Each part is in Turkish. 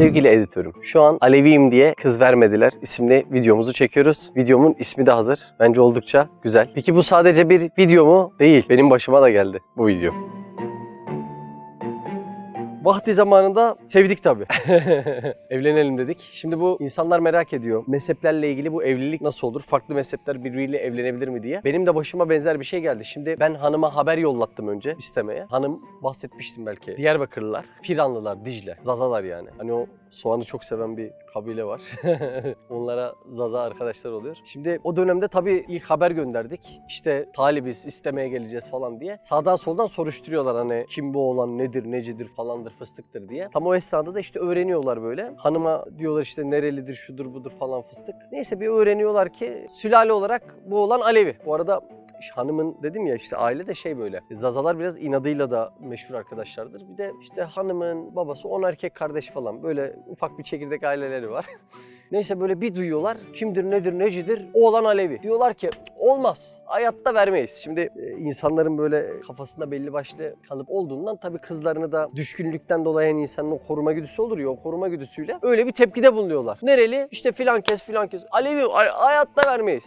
Sevgili editörüm, şu an Aleviyim diye kız vermediler isimli videomuzu çekiyoruz. Videomun ismi de hazır. Bence oldukça güzel. Peki bu sadece bir video mu? Değil. Benim başıma da geldi bu video. Vakti zamanında sevdik tabii. Evlenelim dedik. Şimdi bu insanlar merak ediyor. Mezheplerle ilgili bu evlilik nasıl olur? Farklı mezhepler birbiriyle evlenebilir mi diye. Benim de başıma benzer bir şey geldi. Şimdi ben hanıma haber yollattım önce istemeye. Hanım bahsetmiştim belki. Diyarbakırlılar, Piranlılar, Dicle, Zazalar yani. Hani o soğanı çok seven bir kabile var. Onlara Zaza arkadaşlar oluyor. Şimdi o dönemde tabii ilk haber gönderdik. İşte talibiz, istemeye geleceğiz falan diye. Sağdan soldan soruşturuyorlar hani kim bu olan nedir, necidir falandır, fıstıktır diye. Tam o esnada da işte öğreniyorlar böyle. Hanıma diyorlar işte nerelidir, şudur budur falan fıstık. Neyse bir öğreniyorlar ki sülale olarak bu olan Alevi. Bu arada hanımın dedim ya işte aile de şey böyle. Zazalar biraz inadıyla da meşhur arkadaşlardır. Bir de işte hanımın babası on erkek kardeş falan. Böyle ufak bir çekirdek aileleri var. Neyse böyle bir duyuyorlar. Kimdir nedir necidir? O olan Alevi. Diyorlar ki olmaz. Hayatta vermeyiz. Şimdi e, insanların böyle kafasında belli başlı kalıp olduğundan tabii kızlarını da düşkünlükten dolayı yani insanın o koruma güdüsü olur ya o koruma güdüsüyle öyle bir tepkide bulunuyorlar. Nereli? İşte filan kes filan kes. Alevi hayatta vermeyiz.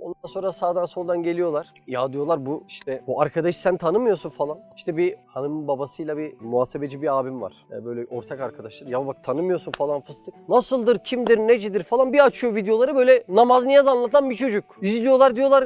Ondan sonra sağdan soldan geliyorlar. Ya diyorlar bu işte bu arkadaşı sen tanımıyorsun falan. İşte bir hanımın babasıyla bir muhasebeci bir abim var. Yani böyle ortak arkadaşlar. Ya bak tanımıyorsun falan fıstık. Nasıldır, kimdir, necidir falan bir açıyor videoları böyle namaz niyaz anlatan bir çocuk. İzliyorlar diyorlar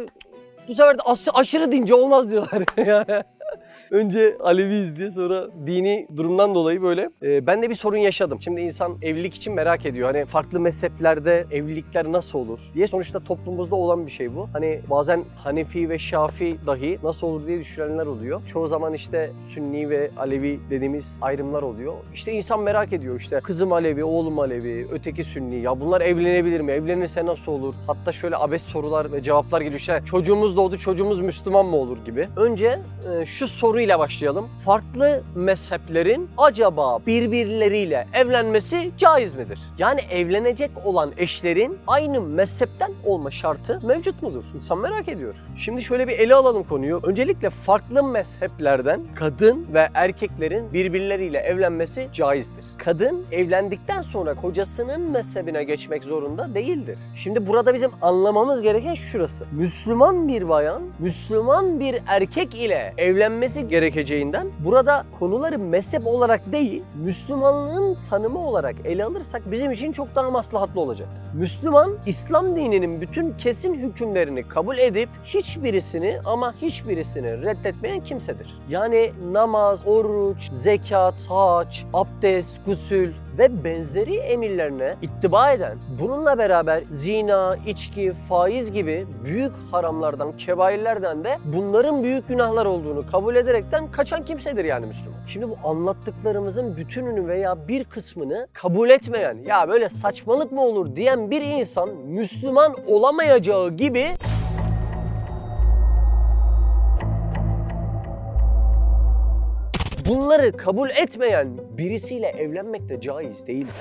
bu sefer de aşırı dince olmaz diyorlar. Önce Aleviyiz diye sonra dini durumdan dolayı böyle. Ee, ben de bir sorun yaşadım. Şimdi insan evlilik için merak ediyor. Hani farklı mezheplerde evlilikler nasıl olur diye. Sonuçta toplumumuzda olan bir şey bu. Hani bazen Hanefi ve Şafi dahi nasıl olur diye düşünenler oluyor. Çoğu zaman işte Sünni ve Alevi dediğimiz ayrımlar oluyor. İşte insan merak ediyor işte kızım Alevi, oğlum Alevi, öteki Sünni. Ya bunlar evlenebilir mi? Evlenirse nasıl olur? Hatta şöyle abes sorular ve cevaplar geliyor. İşte çocuğumuz doğdu, çocuğumuz Müslüman mı olur gibi. Önce e, şu soruyla başlayalım. Farklı mezheplerin acaba birbirleriyle evlenmesi caiz midir? Yani evlenecek olan eşlerin aynı mezhepten olma şartı mevcut mudur? İnsan merak ediyor. Şimdi şöyle bir ele alalım konuyu. Öncelikle farklı mezheplerden kadın ve erkeklerin birbirleriyle evlenmesi caizdir. Kadın evlendikten sonra kocasının mezhebine geçmek zorunda değildir. Şimdi burada bizim anlamamız gereken şurası. Müslüman bir bayan, Müslüman bir erkek ile evlenmesi gerekeceğinden burada konuları mezhep olarak değil, Müslümanlığın tanımı olarak ele alırsak bizim için çok daha maslahatlı olacak. Müslüman, İslam dininin bütün kesin hükümlerini kabul edip hiçbirisini ama hiçbirisini reddetmeyen kimsedir. Yani namaz, oruç, zekat, hac, abdest, gusül ve benzeri emirlerine ittiba eden, bununla beraber zina, içki, faiz gibi büyük haramlardan, kebairlerden de bunların büyük günahlar olduğunu kabul ederekten kaçan kimsedir yani Müslüman. Şimdi bu anlattıklarımızın bütününü veya bir kısmını kabul etmeyen, ya böyle saçmalık mı olur diyen bir insan Müslüman olamayacağı gibi bunları kabul etmeyen birisiyle evlenmek de caiz değildir.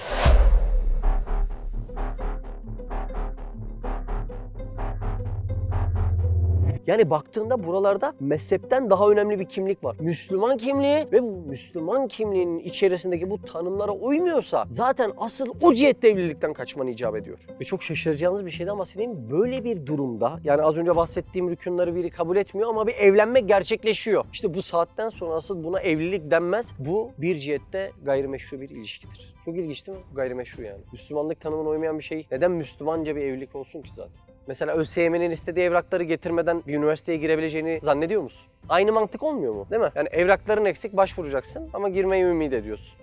Yani baktığında buralarda mezhepten daha önemli bir kimlik var. Müslüman kimliği ve bu Müslüman kimliğinin içerisindeki bu tanımlara uymuyorsa zaten asıl o cihette evlilikten kaçman icap ediyor. Ve çok şaşıracağınız bir şeyden bahsedeyim. Böyle bir durumda yani az önce bahsettiğim rükünleri biri kabul etmiyor ama bir evlenme gerçekleşiyor. İşte bu saatten sonra asıl buna evlilik denmez. Bu bir cihette gayrimeşru bir ilişkidir. Çok ilginç değil mi? Gayrimeşru yani. Müslümanlık tanımına uymayan bir şey neden Müslümanca bir evlilik olsun ki zaten? Mesela ÖSYM'nin istediği evrakları getirmeden bir üniversiteye girebileceğini zannediyor musun? Aynı mantık olmuyor mu? Değil mi? Yani evrakların eksik başvuracaksın ama girmeyi ümit ediyorsun.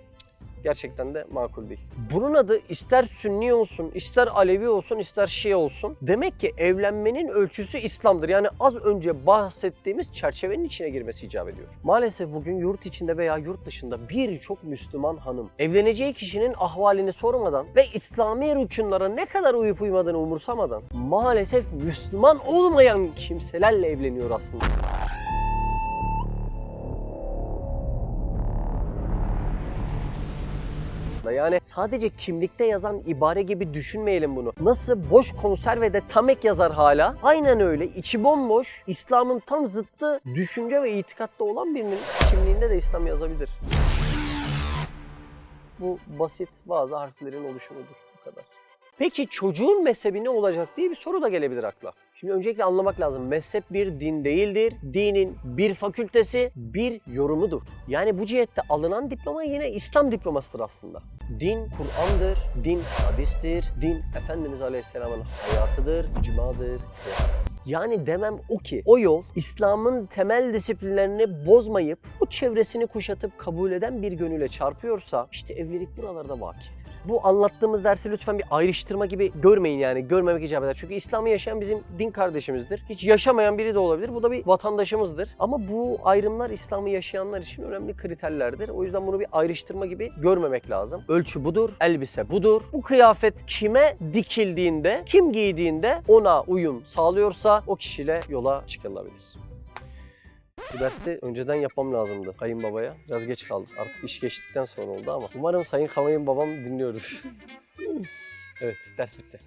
Gerçekten de makul değil. Bunun adı ister Sünni olsun, ister Alevi olsun, ister Şii olsun. Demek ki evlenmenin ölçüsü İslam'dır. Yani az önce bahsettiğimiz çerçevenin içine girmesi icap ediyor. Maalesef bugün yurt içinde veya yurt dışında birçok Müslüman hanım evleneceği kişinin ahvalini sormadan ve İslami rükünlara ne kadar uyup uymadığını umursamadan maalesef Müslüman olmayan kimselerle evleniyor aslında. Yani sadece kimlikte yazan ibare gibi düşünmeyelim bunu. Nasıl boş konservede tamek yazar hala? Aynen öyle. içi bomboş, İslam'ın tam zıttı düşünce ve itikatta olan birinin kimliğinde de İslam yazabilir. Bu basit bazı harflerin oluşumudur. Peki çocuğun mezhebi ne olacak diye bir soru da gelebilir akla. Şimdi öncelikle anlamak lazım. Mezhep bir din değildir. Dinin bir fakültesi, bir yorumudur. Yani bu cihette alınan diploma yine İslam diplomasıdır aslında. Din Kur'an'dır, din hadistir, din Efendimiz Aleyhisselam'ın hayatıdır, icmadır, kıyasdır. Yani demem o ki o yol İslam'ın temel disiplinlerini bozmayıp bu çevresini kuşatıp kabul eden bir gönüle çarpıyorsa işte evlilik buralarda vakıftır. Bu anlattığımız dersi lütfen bir ayrıştırma gibi görmeyin yani görmemek icap eder. Çünkü İslam'ı yaşayan bizim din kardeşimizdir. Hiç yaşamayan biri de olabilir. Bu da bir vatandaşımızdır. Ama bu ayrımlar İslam'ı yaşayanlar için önemli kriterlerdir. O yüzden bunu bir ayrıştırma gibi görmemek lazım. Ölçü budur, elbise budur. Bu kıyafet kime dikildiğinde, kim giydiğinde ona uyum sağlıyorsa o kişiyle yola çıkılabilir. Bu dersi önceden yapmam lazımdı kayınbabaya. Biraz geç kaldık. Artık iş geçtikten sonra oldu ama. Umarım sayın kayınbabam dinliyordur. evet, ders bitti.